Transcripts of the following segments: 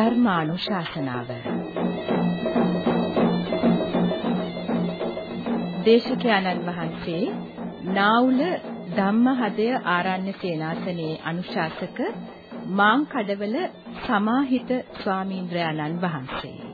ධර්මානුශාසනාව. දේශකයන්න් වහන්සේ නාවුල ධම්මහදය ආරණ්‍ය සේනාසනයේ අනුශාසක මාංකඩවල සමාහිත ස්වාමීන්ද්‍රයන්න් වහන්සේ.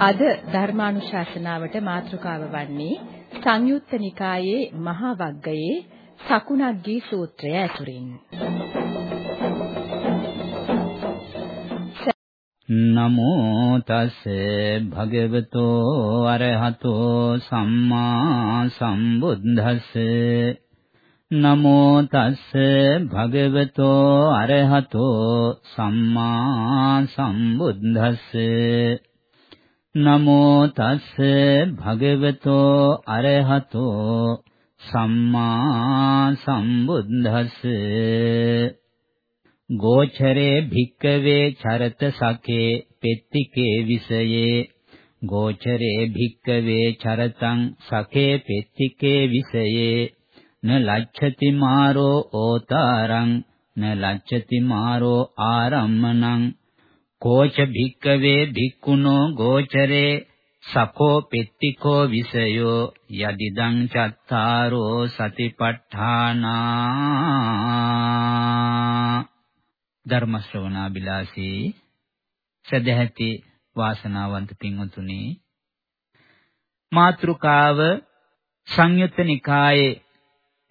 අද ධර්මානුශාසනාවට මාතෘකාව වන්නේ සංයුත්ත නිකායේ මහා වග්ගයේ සකුණග්ගී සූත්‍රය ඇසුරින්. නමෝ තස් භගවතෝ අරහතෝ සම්මා සම්බුද්දස්ස නමෝ තස් භගවතෝ අරහතෝ සම්මා සම්බුද්දස්ස නමෝ තස්ස භගවතෝ අරහතෝ සම්මා සම්බුද්දස්ස. ගෝචරේ භික්කවේ චරත සකේ පෙත්තිකේ විසයේ. ගෝචරේ භික්කවේ චරතං සකේ පෙත්තිකේ විසයේ. න ලච්ඡති මාරෝ ඕතාරං න ලච්ඡති මාරෝ ආරම්මනං. කෝච භික්කවේ භික්ඛුනෝ ගෝචරේ සකෝ පෙත්තිකෝ විසයෝ යදිදං චත්තාරෝ සතිපට්ඨානා ධර්ම ශ්‍රවණාබිලාසී සදැහැති වාසනාවන්ත පින්වතුනි මාත්‍රුකාව සංයුත්ත නිකායේ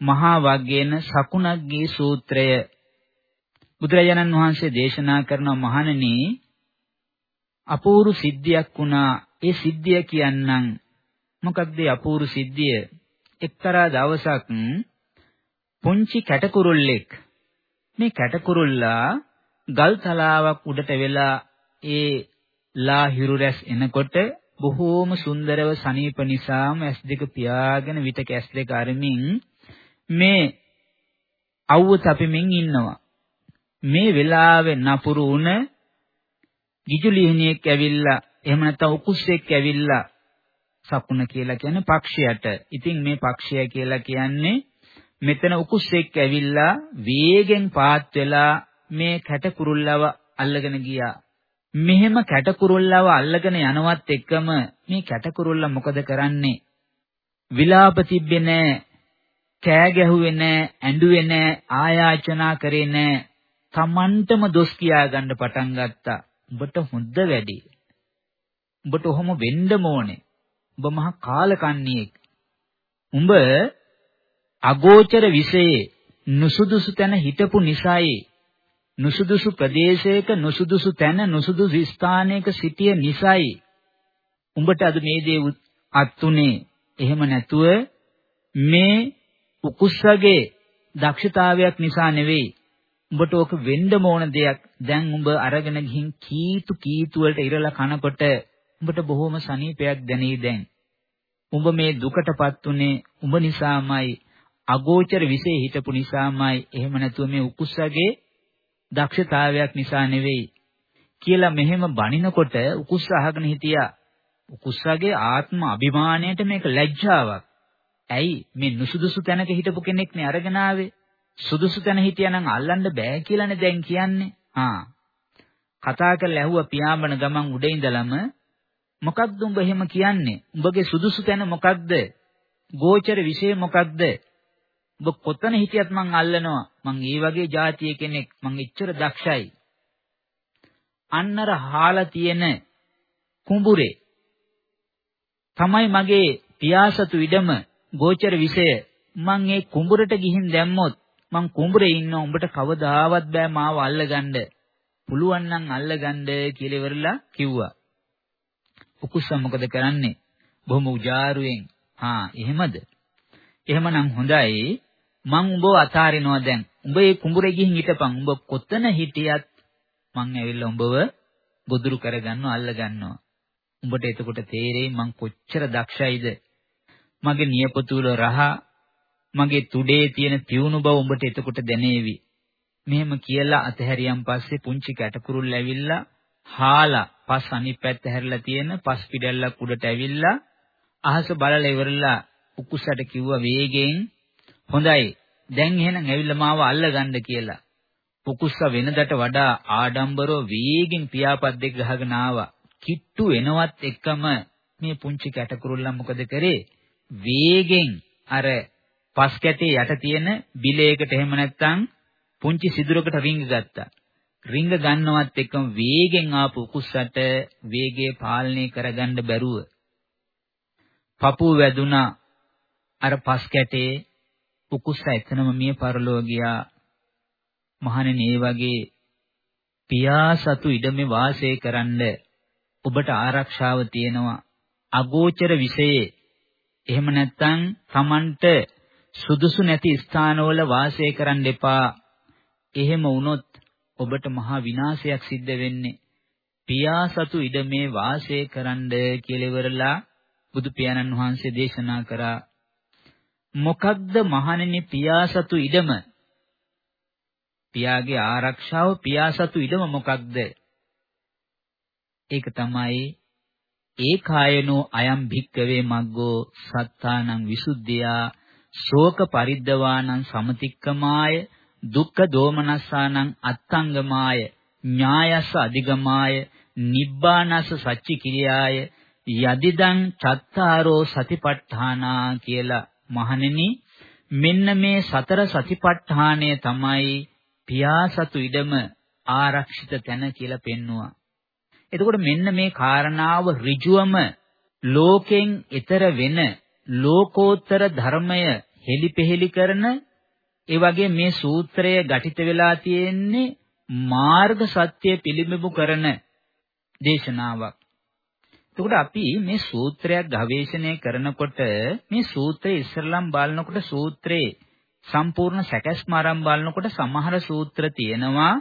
මහා වග්ගේන සකුණග්ගී සූත්‍රය බුදුරජාණන් වහන්සේ දේශනා කරන මහණෙනි අපූර්ව සිද්ධියක් වුණා. ඒ සිද්ධිය කියන්නම්. මොකක්ද ඒ අපූර්ව සිද්ධිය? එක්තරා දවසක් පුංචි කැටකුරුල්ලෙක් මේ කැටකුරුල්ලා ගල් තලාවක් උඩට වෙලා ඒ ලා හිරු රැස් එනකොට බොහෝම සුන්දරව සනීප නිසාම ඇස් දෙක පියාගෙන විතක ඇස් දෙක අරමින් මේ අවුව තපෙමින් ඉන්නවා. මේ වෙලාවේ නපුරු වුණ ගිජුලිහිණියෙක් ඇවිල්ලා එහෙම නැත්නම් උකුස්සෙක් ඇවිල්ලා සකුණ කියලා කියන්නේ පක්ෂයට. ඉතින් මේ පක්ෂය කියලා කියන්නේ මෙතන උකුස්සෙක් ඇවිල්ලා වේගෙන් පාත් වෙලා මේ කැටකුරුල්ලව අල්ලගෙන ගියා. මෙහෙම කැටකුරුල්ලව අල්ලගෙන යනවත් එක්කම මේ කැටකුරුල්ල මොකද කරන්නේ? විලාප තිබ්බේ නැහැ. කෑ ගැහුවේ නැහැ, ඇඬුවේ නැහැ, ආයාචනා කරේ නැහැ. Tamanටම දොස් කියා ගන්න පටන් ගත්තා. උඹට හොඳ වැඩි. උඹට ඔහොම වෙන්නම ඕනේ. උඹ මහා කාලකන්ණියෙක්. උඹ අගෝචර විෂයේ නුසුදුසු තැන හිටපු නිසායි නුසුදුසු ප්‍රදේශයක නුසුදුසු තැන නුසුදුසු ස්ථානයක සිටිය නිසායි උඹට අද මේ දේ අත්ුනේ එහෙම නැතුව මේ උකුස්සගේ දක්ෂතාවයක් නිසා නෙවෙයි උඹට ඕක වෙන්න ඕන දෙයක්. දැන් උඹ අරගෙන ගිහින් කීතු කීතු වලට ඉරලා කනකොට උඹට බොහොම සනීපයක් දැනේ දැන්. උඹ මේ දුකටපත් උනේ උඹ නිසාමයි අගෝචර විසේ හිටපු නිසාමයි. එහෙම නැතුව මේ උකුස්සගේ දක්ෂතාවයක් නිසා නෙවෙයි. කියලා මෙහෙම බනිනකොට උකුස්ස අහගෙන හිටියා. උකුස්සගේ ආත්ම අභිමාණයට මේක ලැජ්ජාවක්. ඇයි? මේ නුසුදුසු තැනක හිටපු කෙනෙක් නේ අරගෙන ආවේ. සුදුසු තැන හිටියනම් අල්ලන්න බෑ කියලානේ දැන් කියන්නේ. ආ. කතා කරලා ඇහුවා පියාඹන ගමන් උඩ ඉඳලම මොකක්ද උඹ එහෙම කියන්නේ? උඹගේ සුදුසු තැන මොකක්ද? ගෝචර විශේෂ මොකක්ද? ඔබ කොතන හිටියත් මං අල්ලනවා. මං ඒ වගේ જાතිය කෙනෙක්. මං එච්චර දක්ෂයි. අන්නර හාලා තියෙන කුඹුරේ තමයි මගේ පියාසතු ඉඩම ගෝචර විෂය මං ඒ කුඹුරට ගිහින් දැම්මොත් මං කුඹුරේ ඉන්න උඹට කවදාවත් බෑ මාව අල්ලගන්න. පුළුවන් නම් අල්ලගන්න කියලා ඉවරලා කිව්වා. උකුස්ස මොකද කරන්නේ? බොහොම උජාරුවෙන්. හා එහෙමද? එහෙමනම් හොඳයි. මං උඹව අතාරිනවා දැන්. උඹ ඒ කුඹුරේ ගිහින් හිටපන්. උඹ කොතන හිටියත් මං ඇවිල්ලා උඹව ගොදුරු කරගන්නවා අල්ලගන්නවා. උඹට එතකොට තේරෙයි මං කොච්චර දක්ෂයිද? මගේ නියපොතුල රහ මගේ තුඩේ තියෙන තියුණු බව උඹට එතකොට දැනේවි. මෙහෙම කියලා අතහැරියන් පස්සේ පුංචි කැටකුරුල්ල ඇවිල්ලා හාලා පස් අනිත් පැත්ත හැරිලා තියෙන පස් පිටැල්ලක් උඩට ඇවිල්ලා අහස බලලා ඉවරලා උකුස්සට කිව්වා වේගෙන් හොඳයි දැන් එහෙනම් ඇවිල්ලා මාව අල්ලගන්න කියලා. උකුස්ස වෙනදට වඩා ආඩම්බරව වේගෙන් පියාපත් දෙක ගහගෙන ආවා. කිට්ටු එනවත් එක්කම මේ පුංචි කැටකුරුල්ලා මොකද කරේ? වේගෙන් අර පස් කැටේ යට තියෙන බිලයකට එහෙම නැත්නම් පුංචි සිදුරකට රිංග ගත්තා. රිංග ගන්නවත් එක්කම වේගෙන් ආපු උකුස්සට වේගය පාලනය කරගන්න බැරුව. පපුව වැදුනා. අර පස් කැටේ උකුස්ස එතනම මිය පරලෝ ගියා. මහණෙනි ඒ වගේ පියා සතු ඉඩමේ වාසය කරන්න ඔබට ආරක්ෂාව තියෙනවා. අගෝචර විෂයේ එහෙම නැත්නම් Tamanට සුදුසු නැති ස්ථානවල වාසය කරන්න එපා. එහෙම වුණොත් ඔබට මහා විනාශයක් සිද්ධ වෙන්නේ. පියා සතු ඉඩමේ වාසය කරන්න කියලා ඉවරලා බුදු පියාණන් වහන්සේ දේශනා කරා. මොකක්ද මහණෙනි පියා සතු ඉඩම? පියාගේ ආරක්ෂාව පියා සතු ඉඩම මොකක්ද ඒක තමයි ඒ කායනෝ අයම් භික්කවේ මග්ගෝ සත්තානං විසුද්ධියා ශෝක පරිද්දවානං සමතික්කමාය දුක්ඛ දෝමනස්සානං අත්තංගමාය ඥායස්ස අධිගමාය නිබ්බානස්ස සච්චි කිරියාය යදිදං චත්තාරෝ සතිපට්ඨානා කියලා මහණෙනි මෙන්න මේ සතර සතිපට්ඨානය තමයි පියාසතු ඉඩම ආරක්ෂිත තැන කියලා පෙන්නවා. එතකොට මෙන්න මේ කාරණාව ඍජුවම ලෝකෙන් ඈතර වෙන ලෝකෝත්තර ධර්මය හෙලිපෙහෙලි කරන ඒ වගේ මේ සූත්‍රය ගටිත වෙලා තියෙන්නේ මාර්ග සත්‍ය පිළිඹු කරන දේශනාවක්. එතකොට අපි මේ සූත්‍රයක් ගවේෂණය කරනකොට මේ සූත්‍රය ඉස්සරලම් බලනකොට සූත්‍රේ සම්පූර්ණ සැකස්ම ආරම්භ බලනකොට සමහර සූත්‍ර තියෙනවා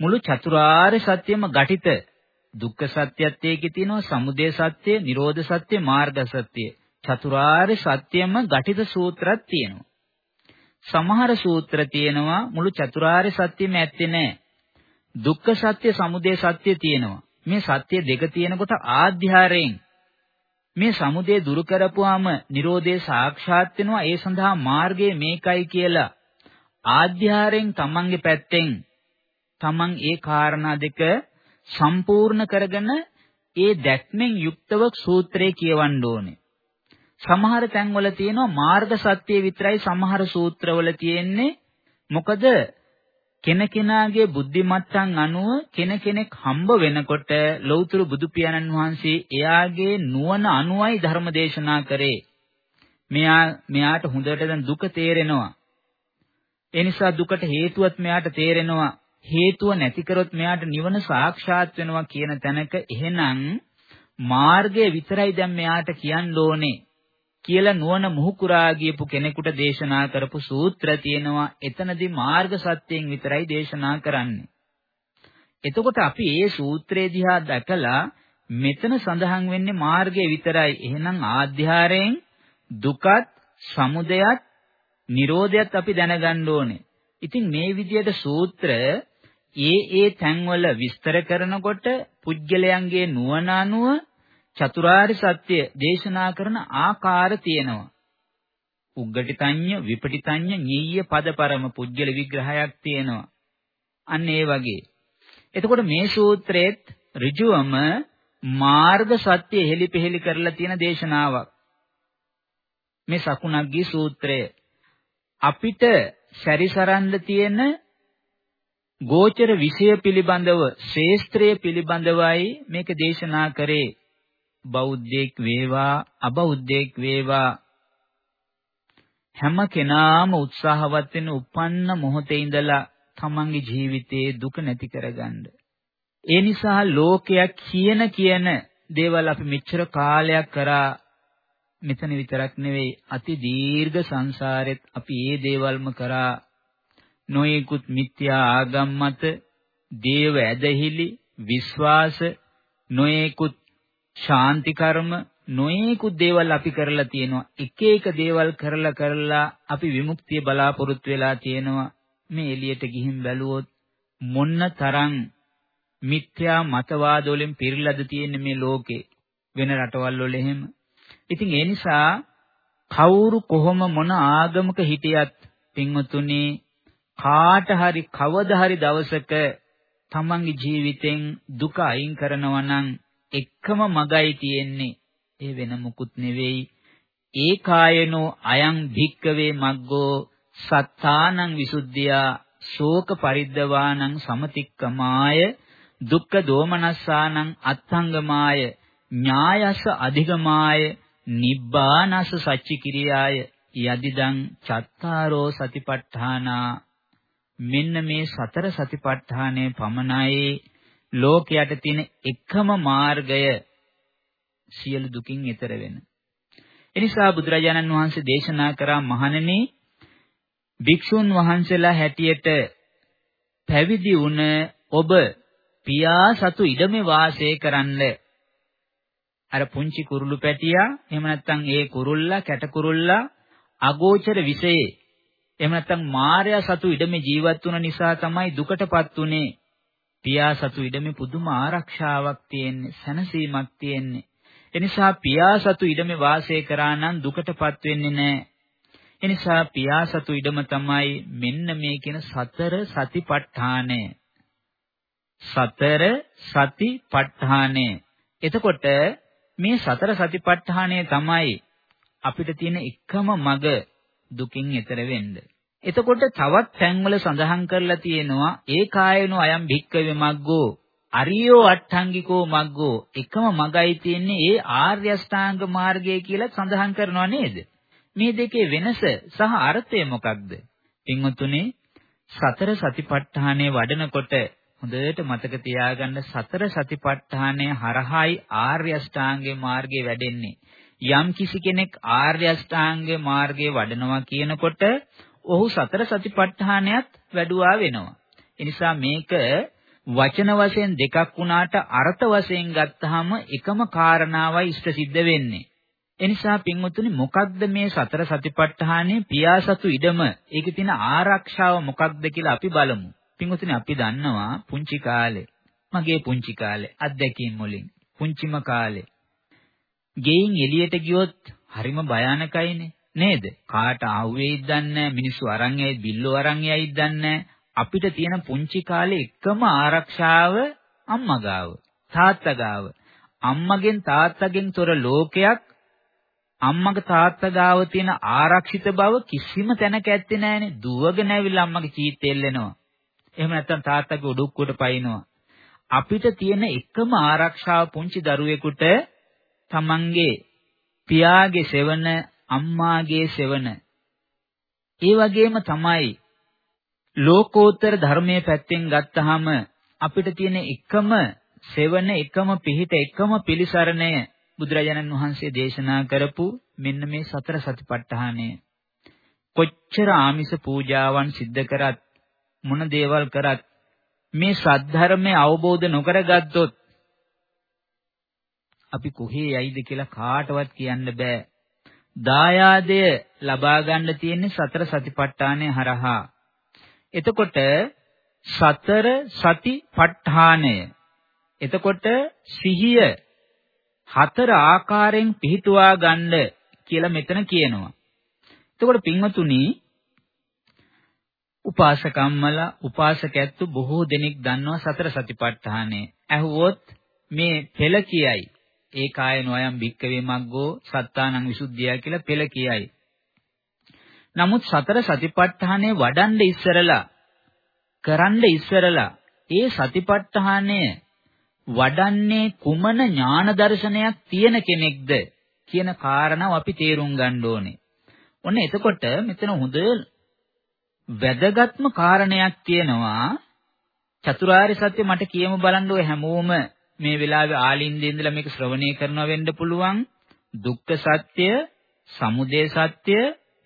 මුළු චතුරාර්ය සත්‍යම ගටිත දුක්ඛ සත්‍යයත් ඒකේ තියෙනවා සමුදය සත්‍ය, නිරෝධ සත්‍ය, මාර්ග සත්‍ය. චතුරාර්ය සත්‍යම ගටිත සූත්‍රයක් තියෙනවා. සමහර සූත්‍ර තියෙනවා මුළු චතුරාර්ය සත්‍යෙම ඇත්තේ නැහැ. දුක්ඛ සත්‍ය, සමුදය සත්‍ය තියෙනවා. මේ සත්‍ය දෙක තියෙනකොට ආධ්‍යාරයෙන් මේ සමුදය දුරු කරපුවාම Nirodhe සාක්ෂාත් වෙනවා. ඒ සඳහා මාර්ගය මේකයි කියලා ආධ්‍යාරයෙන් තමන්ගේ පැත්තෙන් තමන් ඒ කාරණා දෙක සම්පූර්ණ කරගෙන ඒ දැක්මෙන් යුක්තව සූත්‍රය කියවන්න ඕනේ. සමහර තැන්වල තියෙනවා මාර්ග සත්‍ය විතරයි සමහර සූත්‍රවල තියෙන්නේ. මොකද කෙනකෙනාගේ බුද්ධිමත්තන් අනුව කෙනකෙනෙක් හම්බ වෙනකොට ලෞතර බුදු පියාණන් වහන්සේ එයාගේ නුවණ අනුවයි ධර්ම දේශනා කරේ. මෙයා මෙයාට හොඳට දැන් දුක තේරෙනවා. ඒ නිසා දුකට හේතුවත් මෙයාට තේරෙනවා. හේතුව නැති කරොත් මෙයාට නිවන සාක්ෂාත් වෙනවා කියන තැනක එහෙනම් මාර්ගය විතරයි දැන් මෙයාට කියන්න ඕනේ. කියලා නුවණ මුහුකුරා ගියපු කෙනෙකුට දේශනා කරපු සූත්‍ර තියෙනවා. එතනදී මාර්ග සත්‍යයෙන් විතරයි දේශනා කරන්නේ. එතකොට අපි මේ සූත්‍රය දිහා දැකලා මෙතන සඳහන් වෙන්නේ මාර්ගය විතරයි. එහෙනම් ආධ්‍යාරයෙන් දුකත්, සමුදයත්, නිරෝධයත් අපි දැනගන්න ඕනේ. ඉතින් මේ විදිහට සූත්‍ර ඒ ඒ තැන්වල විස්තර කරනකොට පුජ්‍යලයන්ගේ නුවණ අනුව චතුරාර්ය සත්‍ය දේශනා කරන ආකාර තියෙනවා. උග්ගටිතඤ්ඤ විපටිතඤ්ඤ නීය පදපරම පුජ්‍යල විග්‍රහයක් තියෙනවා. අන්න ඒ වගේ. එතකොට මේ සූත්‍රයේත් ඍජුවම මාර්ග සත්‍ය හෙලිපෙහෙලි කරලා තියෙන දේශනාවක්. මේ සකුණග්ගී සූත්‍රය අපිට සැරිසරන්න තියෙන ගෝචර විෂය පිළිබඳව ශේස්ත්‍රය පිළිබඳවයි මේක දේශනා කරේ බෞද්ධයෙක් වේවා අබෞද්ධයෙක් වේවා හැම කෙනාම උත්සාහවත් වෙන උපන්න මොහොතේ ඉඳලා තමන්ගේ ජීවිතයේ දුක නැති කරගන්න. ඒ නිසා ලෝකයක් කියන කියන දේවල් අපි මෙච්චර කාලයක් කරා මෙතන විතරක් නෙවෙයි අති දීර්ඝ සංසාරෙත් අපි මේ දේවල්ම කරා නොයෙකුත් මිත්‍යා ආගම් මත දේව ඇදහිලි විශ්වාස නොයෙකුත් ශාන්ති කර්ම නොයේකුත් දේවල් අපි කරලා තියෙනවා. එක එක දේවල් කරලා කරලා අපි විමුක්තිය බලාපොරොත්තු වෙලා තියෙනවා. මේ එළියට ගිහින් බැලුවොත් මොන්න තරම් මිත්‍යා මතවාද වලින් පිරීලාද තියෙන්නේ මේ ලෝකේ වෙන රටවල් වල එහෙම. ඉතින් ඒ නිසා කවුරු කොහොම මොන ආගමක හිටියත් පින්වතුනි කාට හරි කවදා හරි දවසක තමන්ගේ ජීවිතෙන් දුක අයින් කරනවා නම් එකම මගයි තියෙන්නේ. ඒ වෙන මුකුත් නෙවෙයි. ඒ කායනෝ අයං භික්කවේ මග්ගෝ සත්තානං විසුද්ධියා ශෝක පරිද්දවානං සමතික්කමාය දුක්ඛ දෝමනස්සානං අත්ංගමාය ඥායස අධිගමාය නිබ්බානස සච්චි කිරියාය යදිදං චත්තාරෝ සතිපට්ඨානා මෙන්න මේ සතර සතිපට්ඨානය පමණයි. ලෝකයට තියෙන එකම මාර්ගය සියලු දුකින් ඈතර වෙන. එනිසා බුදුරජාණන් වහන්සේ දේශනා කරා මහණෙනි භික්ෂුන් වහන්සේලා හැටියට පැවිදි වුණ ඔබ පියා සතු ඉඩමේ වාසය කරන්න අර පුංචි කුරුළු පැටියා එහෙම නැත්නම් ඒ කුරුල්ලා කැට කුරුල්ලා අගෝචර විෂයේ එහෙම නැත්නම් මායя සතු ඉඩමේ ජීවත් වුණ නිසා තමයි දුකටපත් උනේ පියා සතු ඉඩමේ පුදුම ආරක්ෂාවක් තියෙන්නේ සැනසීමක් තියෙන්නේ. එනිසා පියා සතු ඉඩමේ වාසය කරා නම් දුකටපත් වෙන්නේ නැහැ එනිසා පියා සතු ඉඩම තමයි මෙන්න මේ කියන සතර සතිපට්ඨානය. සතර සතිපට්ඨානය. එතකොට මේ සතර සතිපට්ඨානය තමයි අපිට තියෙන එකම මඟ දුකින් එතර වෙන්න. එතකොට තවත් තැන්වල සඳහන් කරලා තියෙනවා ඒ කායනෝ අයම් භික්කවේ මග්ගෝ අරියෝ අට්ඨංගිකෝ මග්ගෝ එකම මගයි තියෙන්නේ ඒ ආර්ය අෂ්ටාංග මාර්ගය කියලා සඳහන් කරනවා නේද? මේ දෙකේ වෙනස සහ අර්ථය මොකක්ද? පින්වතුනි සතර සතිපට්ඨානය වඩනකොට හොඳට මතක තියාගන්න සතර සතිපට්ඨානය හරහායි ආර්ය අෂ්ටාංගේ මාර්ගේ වැඩෙන්නේ. යම් කිසි කෙනෙක් ආර්ය අෂ්ටාංගේ මාර්ගේ වඩනවා කියනකොට ඔහු සතර සතිපට්ඨානයත් වැඩුවා වෙනවා. ඒ නිසා මේක වචන වශයෙන් දෙකක් වුණාට අර්ථ වශයෙන් ගත්තාම එකම කාරණාවයි ඉෂ්ට සිද්ධ වෙන්නේ. එනිසා පින්වතුනි මොකක්ද මේ සතර සතිපට්ඨානයේ පියාසතු ඉඩම ඒකේ තියෙන ආරක්ෂාව මොකක්ද කියලා අපි බලමු. පින්වතුනි අපි දන්නවා පුංචි කාලේ මගේ පුංචි කාලේ අත්දැකීම් වලින් පුංචිම කාලේ ගෙයින් එළියට ගියොත් හරිම භයානකයිනේ නේද? කාට ආවෙයිද දන්නේ මිනිස්සු අරන් යයි බිල්ලෝ අරන් යයිද දන්නේ අපිට තියෙන පුංචි කාලේ එකම ආරක්ෂාව අම්මා ගාව තාත්තා ගාව අම්මගෙන් තාත්තගෙන් තොර ලෝකයක් අම්මගේ තාත්තා ගාව තියෙන ආරක්ෂිත බව කිසිම තැනක ඇත්තේ නැහනේ දුවගෙන ඇවිල්ලා අම්මගේ චීත් එල්ලෙනවා. එහෙම නැත්නම් තාත්තගේ උඩුක්කුවට පයින්නවා. අපිට තියෙන එකම ආරක්ෂාව පුංචි දරුවෙකුට තමන්ගේ පියාගේ සෙවණ අම්මාගේ සෙවණ ඒ වගේම තමයි ලෝකෝත්තර ධර්මයේ පැත්තෙන් ගත්තාම අපිට තියෙන එකම සෙවණ එකම පිහිට එකම පිළිසරණය බුදුරජාණන් වහන්සේ දේශනා කරපු මෙන්න මේ සතර සතිපට්ඨානය කොච්චර ආමිස පූජාවන් සිද්ධ කරත් මොන දේවල් කරත් මේ සද්ධර්මය අවබෝධ නොකරගත්තොත් අපි කොහේ යයිද කියලා කාටවත් කියන්න බෑ. දායාදය ලබා ගන්න තියෙන්නේ සතර සතිපට්ඨානය හරහා. එතකොට සතර සතිපට්ඨානය එතකොට සිහිය හතර ආකාරයෙන් පිහිටුවා ගන්න කියලා මෙතන කියනවා. එතකොට පින්වතුනි උපාසකම්මලා උපාසකැත්තු බොහෝ දෙනෙක් දන්නවා සතර සතිපට්ඨානය. ඇහුවොත් මේ පෙළ කියයි. ඒ කාය නොයම් භික්කවේ මග්ගෝ සත්තානං විසුද්ධිය කියලා පෙළ කියයි. නමුත් සතර සතිපට්ඨානය වඩන්න ඉස්සරලා කරන්න ඉස්සරලා ඒ සතිපට්ඨානය වඩන්නේ කුමන ඥාන දර්ශනයක් තියෙන කෙනෙක්ද කියන කාරණාව අපි තේරුම් ගන්න ඕනේ. ඔන්න එතකොට මෙතන හොඳ වැදගත්ම කාරණයක් තියෙනවා චතුරාර්ය සත්‍ය මට කියමු බලන්න ඔය හැමෝම මේ වෙලාවේ ආලින්දේ ඉඳලා මේක ශ්‍රවණය කරනවා වෙන්න පුළුවන් දුක්ඛ සත්‍ය, සමුදය සත්‍ය,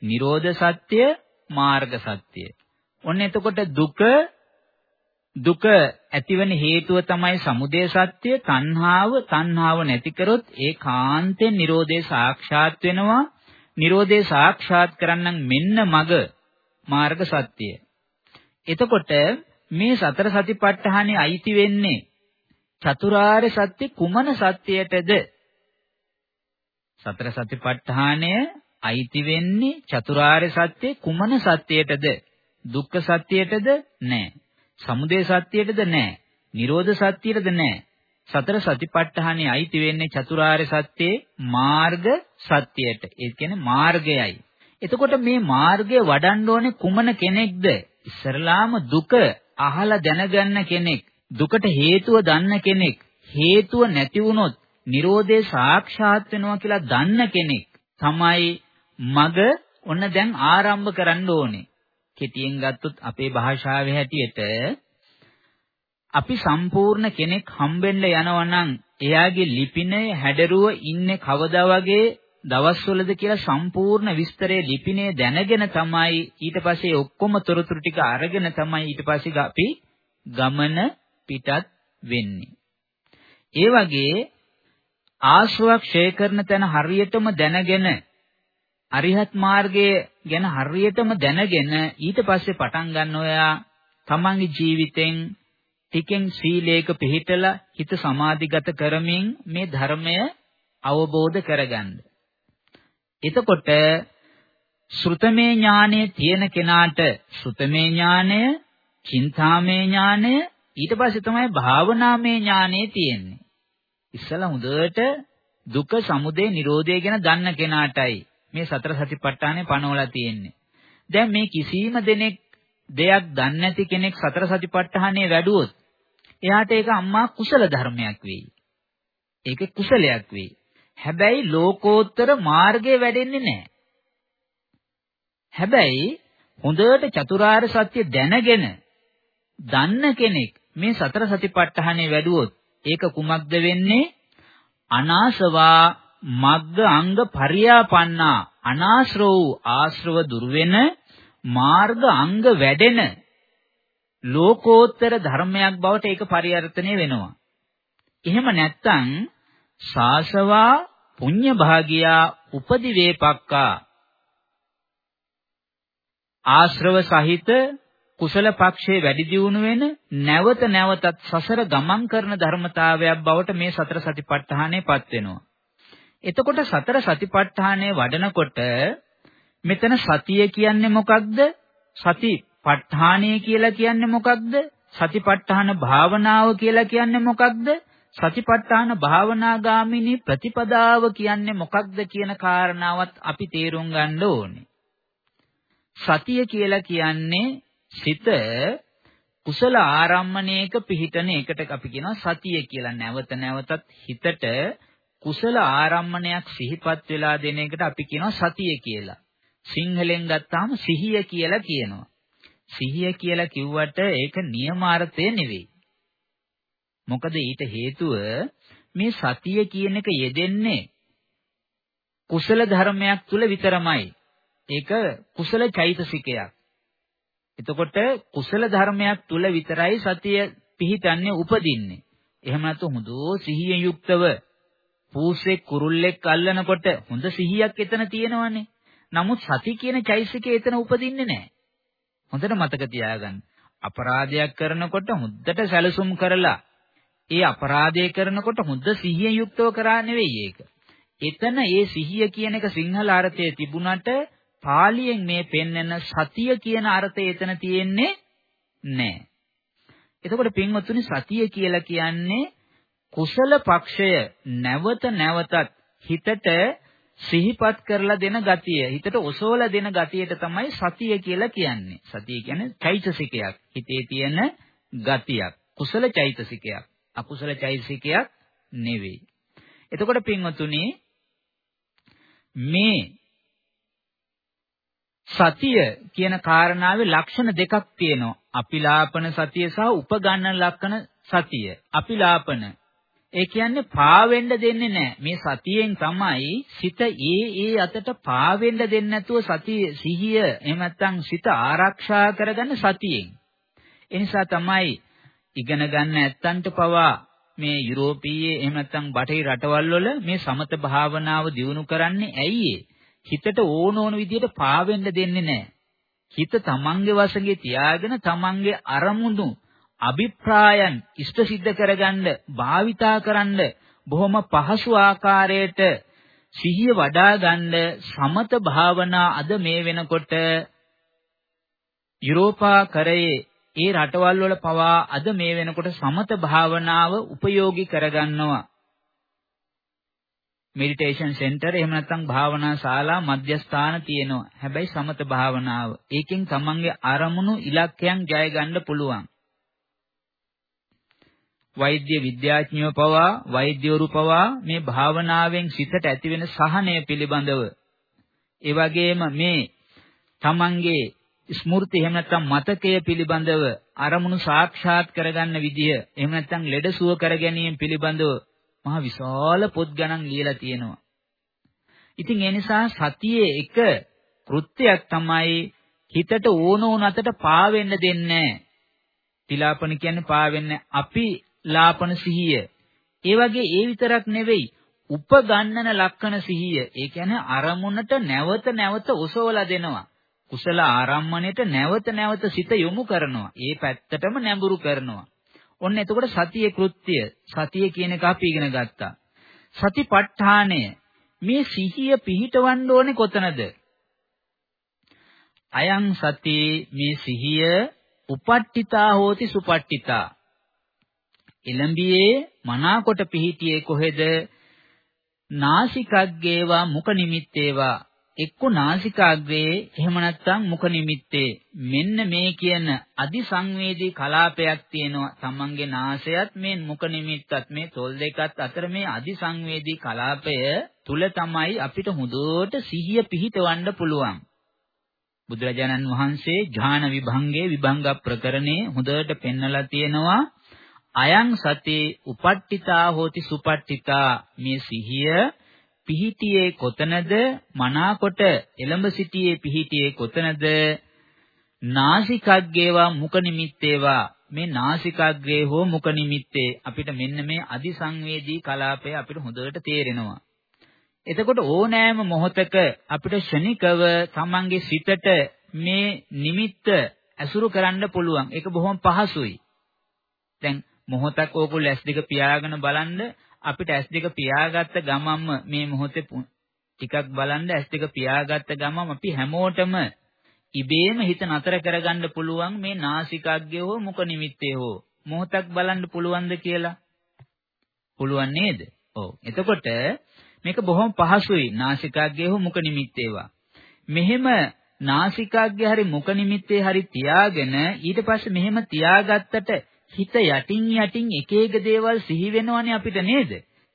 නිරෝධ සත්‍ය, මාර්ග සත්‍ය. ඔන්න එතකොට දුක දුක ඇතිවන හේතුව තමයි සමුදය සත්‍ය, තණ්හාව, තණ්හාව නැති කරොත් ඒ කාන්තෙන් නිරෝධය සාක්ෂාත් වෙනවා. නිරෝධය සාක්ෂාත් කරන්නම් මෙන්න මග මාර්ග සත්‍යය. එතකොට මේ සතර සතිපට්ඨානෙ අයිති වෙන්නේ චතුරාර්ය සත්‍ය කුමන සත්‍යයටද සතර සතිපට්ඨානය අයිති වෙන්නේ චතුරාර්ය සත්‍ය කුමන සත්‍යයටද? දුක්ඛ සත්‍යයටද? නැහැ. සමුදය සත්‍යයටද? නැහැ. නිරෝධ සත්‍යයටද? නැහැ. සතර සතිපට්ඨානෙ අයිති වෙන්නේ චතුරාර්ය සත්‍යයේ මාර්ග සත්‍යයට. ඒ කියන්නේ මාර්ගයයි. එතකොට මේ මාර්ගය වඩන්න ඕනේ කුමන කෙනෙක්ද? ඉස්සරලාම දුක අහලා දැනගන්න කෙනෙක්. දුකට හේතුව දන්න කෙනෙක්. හේතුව නැති වුණොත් Nirodhe සාක්ෂාත් වෙනවා කියලා දන්න කෙනෙක් තමයි මග ඔන්න දැන් ආරම්භ කරන්න ඕනේ. කෙටියෙන් ගත්තොත් අපේ භාෂාවේ හැටියට අපි සම්පූර්ණ කෙනෙක් හම්බෙන්න යනවා නම් එයාගේ ලිපිනේ හැඩරුව ඉන්නේ කවදා වගේ දවස්වලද කියලා සම්පූර්ණ විස්තරය ලිපිනේ දැනගෙන තමයි ඊට පස්සේ ඔක්කොම තොරතුරු ටික අරගෙන තමයි ඊට පස්සේ අපි ගමන පිටත් වෙන්නේ. ඒ වගේ ආශ්‍රවක් ඡය කරන තැන හරියටම දැනගෙන අරිහත් මාර්ගයේ ගැන හරියටම දැනගෙන ඊට පස්සේ පටන් ගන්න ඔයා තමන්ගේ ජීවිතෙන් ටිකෙන් සීලයක පිළිහිටලා හිත සමාධිගත කරමින් මේ ධර්මය අවබෝධ කරගන්න. එතකොට ශ්‍රුතමේ ඥානය තියෙන කෙනාට ශ්‍රුතමේ ඥානය, චින්තාමේ ඥානය, ඊට පස්සේ තමයි භාවනාමේ ඥානය තියෙන්නේ. ඉස්සලා හොඳට දුක, සමුදය, නිරෝධය ගැන දන්න කෙනාටයි මේ සතර සතිපට්ඨානය පනවලා තියෙන්නේ. දැන් මේ කිසිම දෙනෙක් දෙයක් දන්නේ නැති කෙනෙක් සතර සතිපට්ඨානය වැඩුවොත් එයාට ඒක අම්මා කුසල ධර්මයක් වෙයි. ඒක කුසලයක් වෙයි. හැබැයි ලෝකෝත්තර මාර්ගයේ වැඩෙන්නේ නැහැ. හැබැයි හොඳට චතුරාර්ය සත්‍ය දැනගෙන දන්න කෙනෙක් මේ සතර සතිපට්ඨානේ වැඩුවොත් ඒක කුමක්ද වෙන්නේ? අනාසවා මග්ග අංග පරියාපන්නා අනාශ්‍රව වූ ආශ්‍රව දුර වෙන මාර්ග අංග වැඩෙන ලෝකෝත්තර ධර්මයක් බවට ඒක පරිවර්තනය වෙනවා. එහෙම නැත්නම් සාසවා පුඤ්ඤ භාගියා උපදි වේපක්කා ආශ්‍රව සහිත කුසල පක්ෂයේ වැඩි දියුණු වෙන නැවත නැවතත් සසර ගමන් කරන ධර්මතාවයක් බවට මේ සතර සතිපට්ඨානෙපත් වෙනවා. එතකොට සතර සතිපට්ඨානය වඩනකොට මෙතන සතිය කියන්නේ මොකක්ද? සතිපට්ඨානය කියලා කියන්නේ මොකක්ද? සතිපට්ඨාන භාවනාව කියලා කියන්නේ මොකක්ද? සතිපට්ඨාන භාවනාගාමිනී ප්‍රතිපදාව කියන්නේ මොකක්ද කියන කාරණාවත් අපි තේරුම් ගන්න ඕනේ. සතිය කියලා කියන්නේ සිත කුසල ආරම්මණයක පිහිටන එකට අපි කියනවා සතිය කියලා. නැවත නැවතත් හිතට කුසල ආරම්මණයක් සිහිපත් වෙලා දෙන එකට අපි කියනවා සතිය කියලා. සිංහලෙන් ගත්තාම සිහිය කියලා කියනවා. සිහිය කියලා කිව්වට ඒක නියමාර්ථය නෙවෙයි. මොකද ඊට හේතුව මේ සතිය කියන එක යෙදෙන්නේ කුසල ධර්මයක් තුල විතරමයි. ඒක කුසල චෛතසිකයක්. එතකොට කුසල ධර්මයක් තුල විතරයි සතිය පිහිටන්නේ උපදින්නේ. එහෙම නැත්නම් හොඳෝ සිහිය යුක්තව පූසෙක් කුරුල්ලෙක් අල්ලනකොට හොඳ සිහියක් එතන තියෙනවනේ. නමුත් සති කියන චෛසිකේ එතන උපදින්නේ නැහැ. හොඳට මතක තියාගන්න. අපරාධයක් කරනකොට හොද්දට සැලසුම් කරලා ඒ අපරාධය කරනකොට හොඳ සිහිය යුක්තව කරා නෙවෙයි ඒක. එතන ඒ සිහිය කියන එක සිංහල අර්ථයේ තිබුණට පාලියෙන් මේ පෙන්වන සතිය කියන අර්ථය එතන තියෙන්නේ නැහැ. එතකොට පින්වත්තුනි සතිය කියලා කියන්නේ කුසල පක්ෂය නැවත නැවතත් හිතට සිහිපත් කරලා දෙන ගතිය හිතට ඔසවලා දෙන ගතියට තමයි සතිය කියලා කියන්නේ. සතිය කියන්නේ චෛතසිකයක්. හිතේ තියෙන ගතියක්. කුසල චෛතසිකයක්. අකුසල චෛතසිකයක් නෙවෙයි. එතකොට පින්වතුනි මේ සතිය කියන කාරණාවේ ලක්ෂණ දෙකක් තියෙනවා. අපිලාපන සතිය සහ උපගන්න ලක්ෂණ සතිය. අපිලාපන ඒ කියන්නේ පාවෙන්න දෙන්නේ නැහැ. මේ සතියෙන් තමයි සිත ඒ ඒ අතට පාවෙන්න දෙන්නේ නැතුව සතිය සිහිය එහෙම නැත්නම් සිත ආරක්ෂා කරගන්න සතියෙන්. ඒ නිසා තමයි ඉගෙන ගන්න ඇත්තන්ට පවා මේ යුරෝපීය එහෙම නැත්නම් බටහිර රටවල් වල මේ සමත භාවනාව දියුණු කරන්නේ ඇයි හිතට ඕන ඕන විදිහට පාවෙන්න දෙන්නේ නැහැ. හිත තමන්ගේ වශයෙන් තියාගෙන තමන්ගේ අරමුණු අභිප්‍රායන් ඉෂ්ට සිද්ධ කරගන්න භාවිතා කරන්න බොහොම පහසු ආකාරයට සිහිය වඩා ගන්න සමත භාවනා අද මේ වෙනකොට යුරෝපා කරයේ ඒ රටවල් වල පවා අද මේ වෙනකොට සමත භාවනාව උපයෝගී කරගන්නවා. මෙඩිටේෂන් සෙන්ටර් එහෙම නැත්නම් භාවනා ශාලා මධ්‍යස්ථාන තියෙනවා. හැබැයි සමත භාවනාව. ඒකෙන් තමන්ගේ අරමුණු ඉලක්කයන් ජය ගන්න පුළුවන්. වෛද්‍ය විද්‍යාඥයෝ පවා වෛද්‍යවරු පවා මේ භාවනාවෙන් සිතට ඇතිවෙන සහනය පිළිබඳව ඒ වගේම මේ තමන්ගේ ස්මෘති එහෙම නැත්නම් මතකය පිළිබඳව අරමුණු සාක්ෂාත් කරගන්න විදිය එහෙම නැත්නම් ලෙඩ සුව කර ගැනීම පිළිබඳව මහ විශාල පොත් ගණන් ලියලා තියෙනවා. ඉතින් ඒ නිසා සතියේ එක කෘත්‍යයක් තමයි හිතට ඕන ඕන අතට පාවෙන්න දෙන්නේ නැහැ. තිලාපන කියන්නේ පාවෙන්නේ අපි ලාපන සිහිය. ඒ වගේ ඒ විතරක් නෙවෙයි උපගන්නන ලක්ෂණ සිහිය. ඒ කියන්නේ අරමුණට නැවත නැවත ඔසවලා දෙනවා. කුසල ආරම්මණයට නැවත නැවත සිත යොමු කරනවා. ඒ පැත්තටම නැඹුරු කරනවා. ඔන්න එතකොට සතියේ කෘත්‍ය සතිය කියන එක අපි ඉගෙන ගත්තා. සතිපට්ඨානය මේ සිහිය පිහිටවන්න ඕනේ කොතනද? අයං සති මේ සිහිය උපට්ඨිතා හෝති සුපට්ඨිතා. එළඹියේ මනාකොට පිහිටියේ කොහෙද? නාසිකග්ගේවා මුඛ නිමිත්තේවා එක්ක නාසිකාග්‍රේ එහෙම නැත්නම් මුඛ නිමිත්තේ. මෙන්න මේ කියන අදි සංවේදී කලාපයක් තියෙනවා. තමන්ගේ නාසයත් මේ මුඛ නිමිත්තත් මේ තොල් දෙකත් අතර මේ අදි සංවේදී කලාපය තුල තමයි අපිට හොඳට සිහිය පිහිටවන්න පුළුවන්. බුදුරජාණන් වහන්සේ ඥාන විභංගේ විභංග ප්‍රකරණේ හොඳට පෙන්නලා තියෙනවා. අයං සතේ උපට්ඨිතා හෝති සුපට්ඨිතා. මේ සිහිය පිහිටියේ කොතනද මනාකොට එළඹ සිටියේ පිහිටියේ කොතනද නාසිකග්ගේවා මුඛ නිමිත්තේවා මේ නාසිකාග්‍රේ හෝ මුඛ නිමිත්තේ අපිට මෙන්න මේ අදිසංවේදී කලාපය අපිට හොඳට තේරෙනවා. එතකොට ඕනෑම මොහොතක අපිට ෂණිකව තමන්ගේ සිතට මේ නිමිත්ත ඇසුරු කරන්න පුළුවන්. ඒක බොහොම පහසුයි. දැන් මොහොතක් ඕගොල්ලෝ ඇස් දෙක පියාගෙන බලන්න අපිට ඇස් දෙක පියාගත්ත ගමන්ම මේ මොහොතේ ටිකක් බලන්න ඇස් දෙක පියාගත්ත ගමන් අපි හැමෝටම ඉබේම හිත නතර කරගන්න පුළුවන් මේ නාසිකාග්‍රය හෝ මුඛ නිමිත්තේ හෝ මොහොතක් බලන්න පුළුවන්ද කියලා පුළුවන් නේද? ඔව්. එතකොට මේක බොහොම පහසුයි නාසිකාග්‍රය හෝ මුඛ නිමිත්තේවා. මෙහෙම නාසිකාග්‍රය හරි මුඛ නිමිත්තේ හරි තියාගෙන ඊට පස්සේ මෙහෙම තියාගත්තට හිත යටින් යටින් එක එක දේවල් සිහි වෙනවනේ අපිට නේද?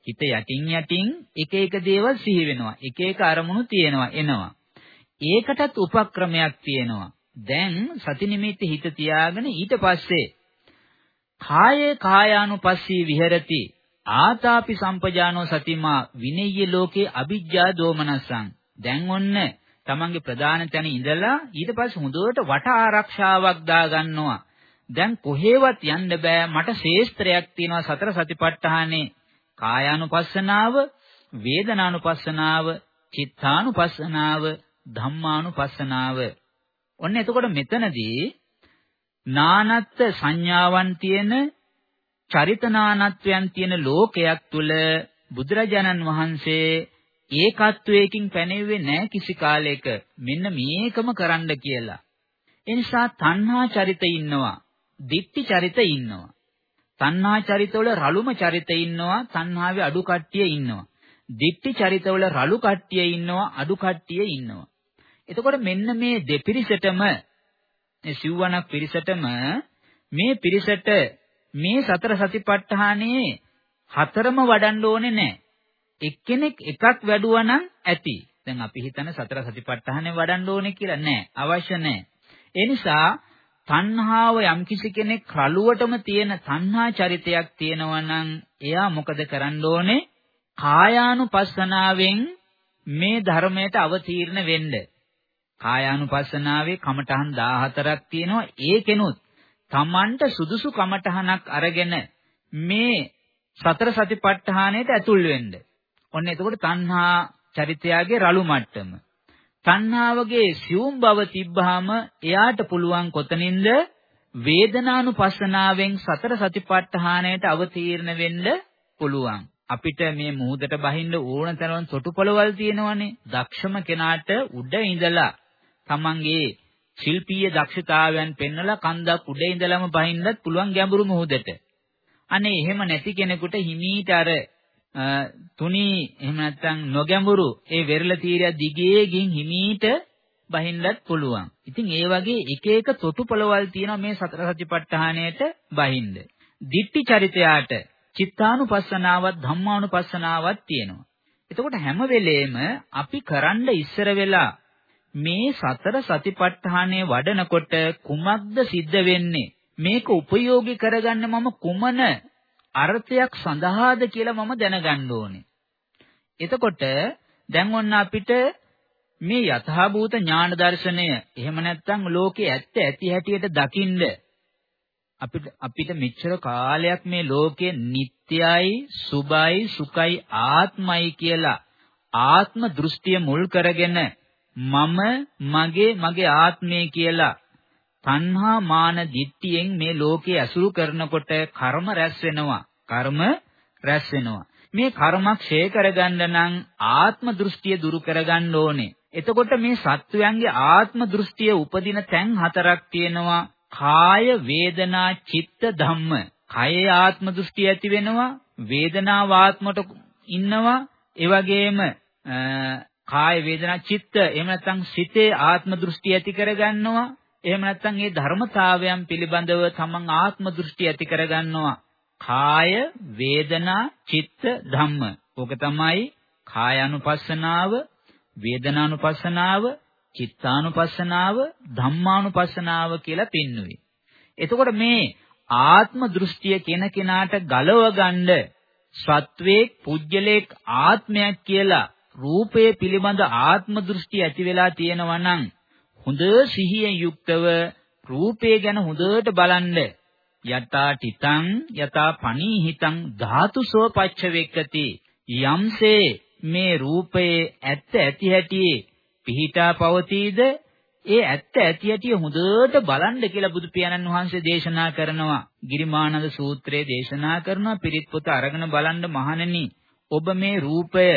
හිත යටින් යටින් එක එක දේවල් සිහි වෙනවා. එක එක අරමුණු තියෙනවා එනවා. ඒකටත් උපක්‍රමයක් තියෙනවා. දැන් සති නිමිති හිත තියාගෙන ඊට පස්සේ කායේ කායානුපස්සී විහෙරති ආතාපි සම්පජානෝ සතිමා විනෙය්‍ය ලෝකේ අ비ජ්ජා දෝමනසං දැන් ඔන්න තමන්ගේ ප්‍රධාන තැන ඉඳලා ඊට පස්සේ හොඳට වට ආරක්ෂාවක් දා ගන්නවා දැන් කොහෙවත් යන්න බෑ මට ශේස්ත්‍රයක් තියෙනවා සතර සතිපට්ඨානේ කායානුපස්සනාව වේදනානුපස්සනාව චිත්තානුපස්සනාව ධම්මානුපස්සනාව ඔන්න එතකොට මෙතනදී නානත්ත් සංඥාවන් තියෙන චරිතනානත්වයන් තියෙන ලෝකයක් තුල බුදුරජාණන් වහන්සේ ඒකත්වයකින් පැනෙන්නේ නැහැ කිසි කාලයක මෙන්න මේකම කරන්න කියලා. ඒ නිසා තණ්හා චරිත ඉන්නවා. දික්ටි චරිත ඉන්නවා. තණ්හා චරිතවල රළුම චරිත ඉන්නවා, තණ්හාවේ අඩු කට්ටිය ඉන්නවා. දික්ටි චරිතවල රළු කට්ටිය ඉන්නවා, අඩු කට්ටිය ඉන්නවා. එතකොට මෙන්න මේ දෙපිරිසටම මේ සිව්වණක් පිරිසටම මේ පිරිසට මේ සතර සතිපට්ඨානයේ හතරම වඩන්න ඕනේ නැහැ. එක්කෙනෙක් එකක් වැඩුවා නම් ඇති. දැන් අපි හිතන සතර සතිපට්ඨානේ වඩන්න ඕනේ කියලා නෑ. අවශ්‍ය නෑ. ඒ නිසා තණ්හාව යම්කිසි කෙනෙක් රළුවටම තියෙන තණ්හා චරිතයක් තියෙනවා නම් එයා මොකද කරන්න ඕනේ? කායානුපස්සනාවෙන් මේ ධර්මයට අවතීර්ණ වෙන්න. කායානුපස්සනාවේ කමඨහන් 14ක් තියෙනවා. ඒකෙනුත් Tamanට සුදුසු කමඨහනක් අරගෙන මේ සතර සතිපට්ඨානයට ඇතුල් වෙන්න. ඔන්න එතකොට තණ්හා චරිතයගේ රළු මට්ටම. තණ්හාවගේ සියුම් බව තිබ්බහම එයාට පුළුවන් කොතනින්ද වේදනානුපස්සනාවෙන් සතර සතිපට්ඨානයට අවතීර්ණ වෙන්න පුළුවන්. අපිට මේ මුහුදට බහින්න ඕන තරම් තොටුපළවල් තියෙනවනේ. දක්ෂම කෙනාට උඩ ඉඳලා තමන්ගේ ශිල්පීය දක්ෂතාවයන් පෙන්නලා කන්දක් උඩ ඉඳලම බහින්නත් පුළුවන් ගැඹුරු මුහුදට. අනේ එහෙම නැති කෙනෙකුට හිමීට අර තුනී එහෙම නැත්නම් නොගැඹුරු ඒ වෙරළ තීරය දිගේ ගින් හිමීට බහින්නත් පුළුවන්. ඉතින් ඒ වගේ එක එක තොටුපළවල් තියෙනවා මේ සතර සතිපට්ඨානයට බහින්න. දිට්ටි චරිතයාට චිත්තානුපස්සනාවත් ධම්මානුපස්සනාවත් තියෙනවා. එතකොට හැම වෙලේම අපි කරන්න ඉස්සර වෙලා මේ සතර සතිපට්ඨානය වඩනකොට කුමක්ද සිද්ධ වෙන්නේ? මේක උපයෝගී කරගන්න මම කුමන අර්ථයක් සඳහාද කියලා මම දැනගන්න ඕනේ. එතකොට දැන් ඔන්න අපිට මේ යථාභූත ඥාන දර්ශනය එහෙම නැත්නම් ලෝකේ ඇත්ත ඇති හැටියට දකින්න අපිට අපිට මෙච්චර කාලයක් මේ ලෝකේ නිට්ටයයි සුභයි සුඛයි ආත්මයි කියලා ආත්ම දෘෂ්ටිය මුල් කරගෙන මම මගේ මගේ ආත්මය කියලා තණ්හා මාන දිට්ඨියෙන් මේ ලෝකේ ඇසුරු කරනකොට කර්ම රැස් වෙනවා. කර්ම රැස් වෙනවා. මේ කර්මක් ක්ෂය කරගන්න නම් ආත්ම දෘෂ්ටිය දුරු කරගන්න ඕනේ. එතකොට මේ සත්වයන්ගේ ආත්ම දෘෂ්ටිය උපදින තැන් හතරක් තියෙනවා. කාය වේදනා චිත්ත ධම්ම. කයේ ආත්ම දෘෂ්ටිය ඇති වෙනවා. වේදනාව ආත්මට ඉන්නවා. ඒ වගේම කාය වේදනා චිත්ත. එහෙම නැත්නම් සිතේ ආත්ම දෘෂ්ටි ඇති කරගන්නවා. එහෙම නැත්නම් මේ ධර්මතාවයන් පිළිබඳව තමන් ආත්ම දෘෂ්ටි ඇති කරගන්නවා කාය වේදනා චිත්ත ධම්ම ඕක තමයි කායानुපස්සනාව වේදනානුපස්සනාව චිත්තානුපස්සනාව ධම්මානුපස්සනාව කියලා පෙන්වුවේ. එතකොට මේ ආත්ම දෘෂ්ටිය කෙන කෙනාට ගලව ගන්න සත්වේක් පුජ්‍යලේක් ආත්මයක් කියලා රූපය පිළිබඳ ආත්ම දෘෂ්ටි ඇති වෙලා තියෙනවා නම් හොඳ සිහියෙන් යුක්තව රූපය ගැන හොඳට බලන්න. යතා තිතං යතා පනීහිතං ධාතුසෝ පච්චවෙක්කති යම්සේ මේ රූපයේ ඇත්ත ඇති හැටියේ පිහිටා පවතීද? ඒ ඇත්ත ඇති ඇටි හොඳට බලන්න කියලා බුදු පියාණන් වහන්සේ දේශනා කරනවා. ගිරිමානන්ද සූත්‍රයේ දේශනා කරනවා. පිරිත් පොත අරගෙන බලන්න මහණෙනි. ඔබ මේ රූපය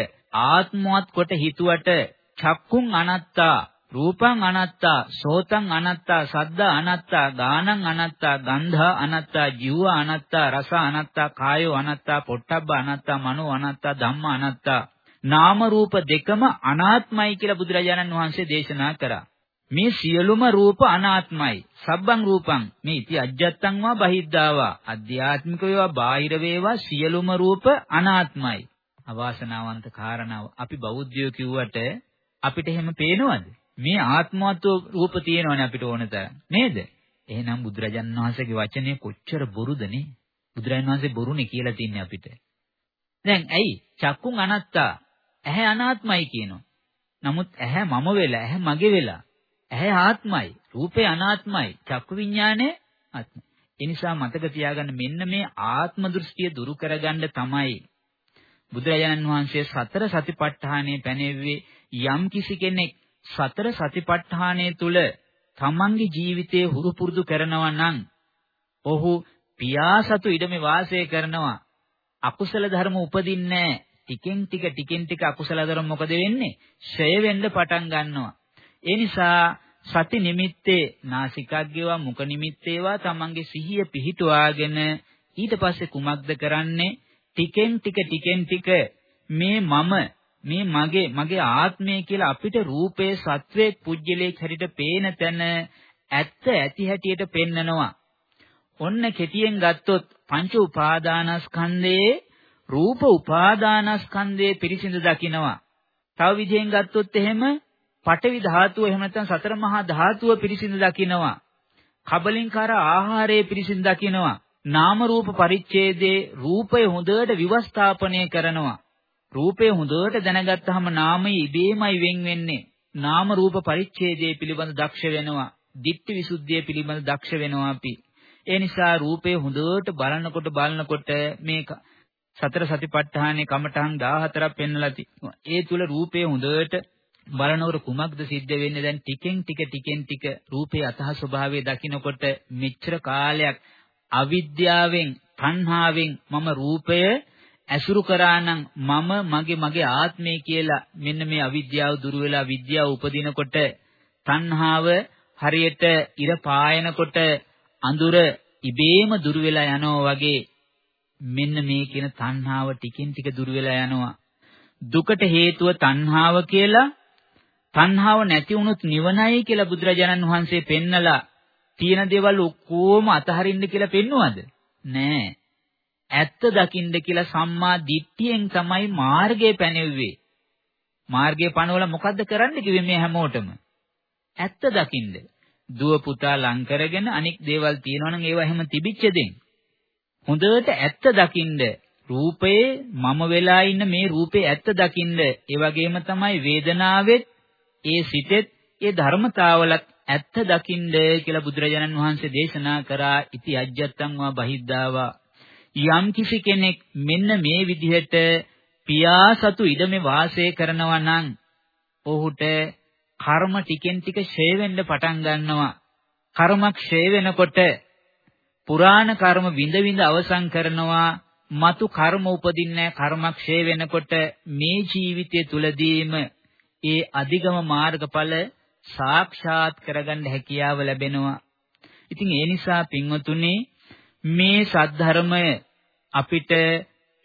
ආත්මවත් කොට හිතුවට චක්කුන් අනත්තා. රූපං අනත්තා සෝතං අනත්තා සද්දා අනත්තා ගානං අනත්තා ගන්ධා අනත්තා ජීව අනත්තා රස අනත්තා කායෝ අනත්තා පොට්ටබ්බ අනත්තා මනෝ අනත්තා ධම්ම අනත්තා නාම රූප දෙකම අනාත්මයි කියලා බුදුරජාණන් වහන්සේ දේශනා කරා. මේ සියලුම රූප අනාත්මයි. සබ්බං රූපං මේ ඉති අජ්ජත්තං වා බහිද්ධාවා. අධ්‍යාත්මික වේවා බාහිර වේවා සියලුම රූප අනාත්මයි. අවාසනාවන්ත කාරණාව. අපි බෞද්ධයෝ කිව්වට අපිට එහෙම පේනවද? මේ ආත්මවත්ව රූප තියෙනවනේ අපිට ඕන තරම්. නේද? එහෙනම් බුදුරජාණන් වහන්සේගේ වචනේ කොච්චර බොරුදනේ? බුදුරජාණන් වහන්සේ බොරුනේ කියලා තින්නේ අපිට. දැන් ඇයි? චක්කුන් අනත්තා ඇහැ අනාත්මයි කියනවා. නමුත් ඇහැ මම වෙලා, ඇහැ මගේ වෙලා. ඇහැ ආත්මයි, රූපේ අනාත්මයි, චක්කු විඥානේ ආත්මයි. ඒ නිසා මතක තියාගන්න මෙන්න මේ ආත්ම දෘෂ්ටිය දුරු කරගන්න තමයි බුදුරජාණන් වහන්සේ සතර සතිපට්ඨානයේ පැනෙව්වේ යම් කිසි කෙනෙක් සතර සතිපට්ඨානයේ තුල තමන්ගේ ජීවිතයේ හුරු පුරුදු කරනවා නම් ඔහු පියාසතු ඉඩමේ වාසය කරනවා අකුසල ධර්ම උපදින්නේ ටිකෙන් ටික ටිකෙන් ටික අකුසල ධර්ම මොකද වෙන්නේ? ඡය වෙන්න පටන් ගන්නවා. ඒ නිසා සති නිමිත්තේ නාසිකාග්ගේවා මුඛ නිමිත්තේවා තමන්ගේ සිහිය පිහිටුවාගෙන ඊට පස්සේ කුමක්ද කරන්නේ? ටිකෙන් ටික ටිකෙන් ටික මේ මම මේ මගේ මගේ ආත්මය කියලා අපිට රූපේ සත්වයේ පුජ්‍යලේ හැටියට පේන තැන ඇත්ත ඇති හැටියට පෙන්නනවා. ඔන්න කෙටියෙන් ගත්තොත් පංච උපාදානස්කන්ධයේ රූප උපාදානස්කන්ධයේ පිරිසිඳ දකිනවා. තව විදිහෙන් ගත්තොත් එහෙම පඨවි ධාතුව එහෙම නැත්නම් සතර මහා ධාතුව පිරිසිඳ දකිනවා. කබලින්කාර ආහාරයේ පිරිසිඳ දකිනවා. නාම රූප පරිච්ඡේදයේ රූපය හොඳට විවස්ථාපනය කරනවා. රූපය හොඳට දැනගත්තාම නාමය ඉබේමයි වෙන් වෙන්නේ. නාම රූප පරිච්ඡේදයේ පිළිබඳ දක්ෂ වෙනවා. ditthi visuddhiය පිළිබඳ දක්ෂ වෙනවා අපි. ඒ නිසා රූපේ හොඳට බලනකොට බලනකොට මේ සතර සතිපට්ඨානේ කමඨහන් 14ක් පෙන්වලා තිබුණා. ඒ තුල රූපේ හොඳට බලනකොට කුමක්ද සිද්ධ වෙන්නේ දැන් ටිකෙන් ටික ටිකෙන් ටික රූපේ අතහ ස්වභාවය දකිනකොට මෙච්චර කාලයක් අවිද්‍යාවෙන් තණ්හාවෙන් මම රූපය ඇසුරු කරා නම් මම මගේ මගේ ආත්මය කියලා මෙන්න මේ අවිද්‍යාව දුරු වෙලා විද්‍යාව උපදිනකොට තණ්හාව හරියට ඉර පායනකොට අඳුර ඉබේම දුරු වෙලා යනවා වගේ මෙන්න මේ කියන තණ්හාව ටිකින් ටික දුරු වෙලා යනවා. දුකට හේතුව තණ්හාව කියලා තණ්හාව නැති වුණොත් නිවනයි කියලා බුදුරජාණන් වහන්සේ පෙන්නලා තියෙන දේවල් ඔක්කොම අතහරින්න කියලා පෙන්වුවද නෑ. ඇත්ත දකින්න කියලා සම්මා දිට්ඨියෙන් තමයි මාර්ගය පැනෙව්වේ. මාර්ගය පනවලා මොකද්ද කරන්න කිව්වේ මේ හැමෝටම? ඇත්ත දකින්න. දුව පුතා ලං කරගෙන අනික් දේවල් තියෙනවනම් ඒවා එහෙම තිබිච්ච දෙන්. හොඳට ඇත්ත දකින්න. රූපයේ මම වෙලා ඉන්න මේ රූපේ ඇත්ත දකින්න. ඒ වගේම තමයි වේදනාවෙත්, ඒ සිතෙත්, ඒ ධර්මතාවලත් ඇත්ත දකින්න කියලා බුදුරජාණන් වහන්සේ දේශනා කරා ඉති අජ්ජත්තං වා බහිද්ධාවා යම් කිසි කෙනෙක් මෙන්න මේ විදිහට පියා සතු ඉඩමේ වාසය කරනවා නම් ඔහුට කර්ම ටිකෙන් ටික ඡේ වෙන්න පටන් ගන්නවා. කර්ම ක්ෂය වෙනකොට පුරාණ කර්ම විඳ විඳ අවසන් කරනවා. මතු කර්ම උපදින්නේ කර්ම ක්ෂය වෙනකොට මේ ජීවිතය තුලදීම ඒ අධිගම මාර්ගඵල සාක්ෂාත් කරගන්න හැකියාව ලැබෙනවා. ඉතින් ඒ නිසා පින්වතුනි මේ සද්ධර්මය අපිට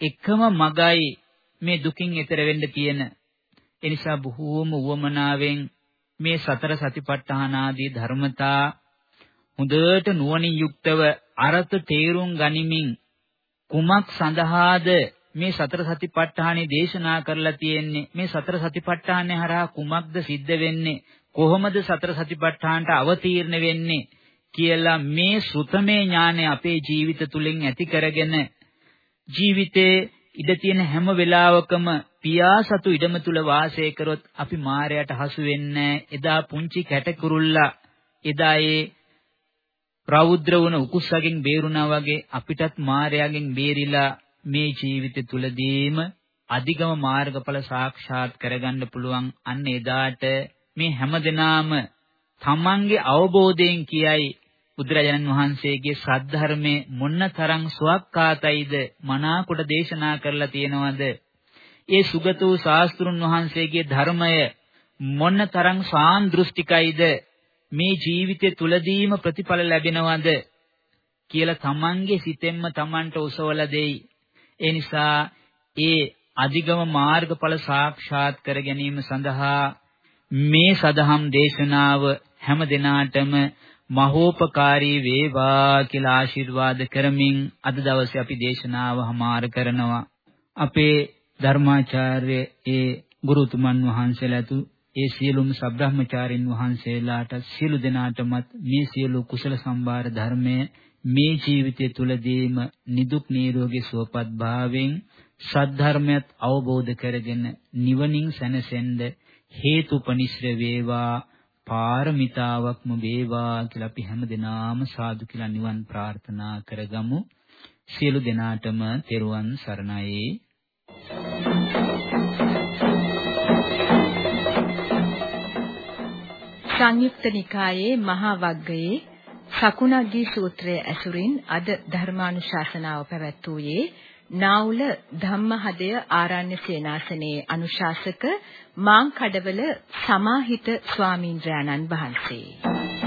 එකම මගයි මේ දුකින් එතර වෙන්න තියෙන. ඒ නිසා බොහෝම උවමනාවෙන් මේ සතර සතිපට්ඨාන ආදී ධර්මතා හොඳට නුවණින් යුක්තව අරත තේරුම් ගනිමින් කුමක් සඳහාද මේ සතර සතිපට්ඨානෙ දේශනා කරලා තියෙන්නේ? මේ සතර සතිපට්ඨානෙ හරහා කුමක්ද සිද්ධ වෙන්නේ? කොහොමද සතර සතිපට්ඨානට අවතීර්ණ වෙන්නේ? කියලා මේ සුතමේ ඥානය අපේ ජීවිත තුලින් ඇති කරගෙන ජීවිතේ ඉඩ තියෙන හැම වෙලාවකම පියා සතු ඉඩම තුල වාසය කරොත් අපි මායයට හසු වෙන්නේ එදා පුංචි කැටකුරුල්ලා එදා ඒ රෞද්‍ර වුණ උකුස්සගෙන් බේරුණා වගේ අපිටත් මායයෙන් බේරිලා මේ ජීවිතය තුලදීම අධිගම මාර්ගඵල සාක්ෂාත් කරගන්න පුළුවන්. අන්න එදාට මේ හැමදෙනාම තමන්ගේ අවබෝධයෙන් කියයි බුදුරජාණන් වහන්සේගේ සද්ධර්මයේ මොන්නතරම් සුවක්කාතයිද මනාකොට දේශනා කරලා තියෙනවද? ඒ සුගත වූ ශාස්ත්‍රුන් වහන්සේගේ ධර්මය මොන්නතරම් සාන්දෘෂ්ටිකයිද? මේ ජීවිතය තුලදීම ප්‍රතිඵල ලැබෙනවද? කියලා තමන්ගේ සිතෙන්ම තමන්ට උසවලා දෙයි. ඒ නිසා ඒ අධිගම මාර්ගඵල සාක්ෂාත් කර ගැනීම සඳහා මේ සදහම් දේශනාව හැම දිනාටම මහෝපකාරී වේවා කියලා ආශිර්වාද කරමින් අද දවසේ අපි දේශනාව හමාර කරනවා. අපේ ධර්මාචාර්ය ඒ ගුරුතුමන් වහන්සේලාතු ඒ සියලුම සබ්‍රහ්මචාරින් වහන්සේලාට සියලු දෙනාටමත් මේ සියලු කුසල සම්භාර ධර්මයේ මේ ජීවිතය තුලදීම නිදුක් නිරෝගී සුවපත් භාවයෙන් සද්ධර්මයත් අවබෝධ කරගෙන නිවනින් සැනසෙන්න හේතුපනිශ්‍ර වේවා පාරමිතාවක්ම වේවා කියලා අපි හැමදෙනාම සාදු කියලා නිවන් ප්‍රාර්ථනා කරගමු. සියලු දෙනාටම තෙරුවන් සරණයි. සංයුක්ත නිකායේ මහා වග්ගයේ සකුණග්ගී සූත්‍රය ඇසුරින් අද ධර්මානුශාසනාව පැවැත්වුවේ නාවුල ධම්මහදය ආරණ්‍ය සේනාසනයේ අනුශාසක මාංකඩවල සමාහිත ස්වාමීන්ද්‍රයන්න් වහන්සේ.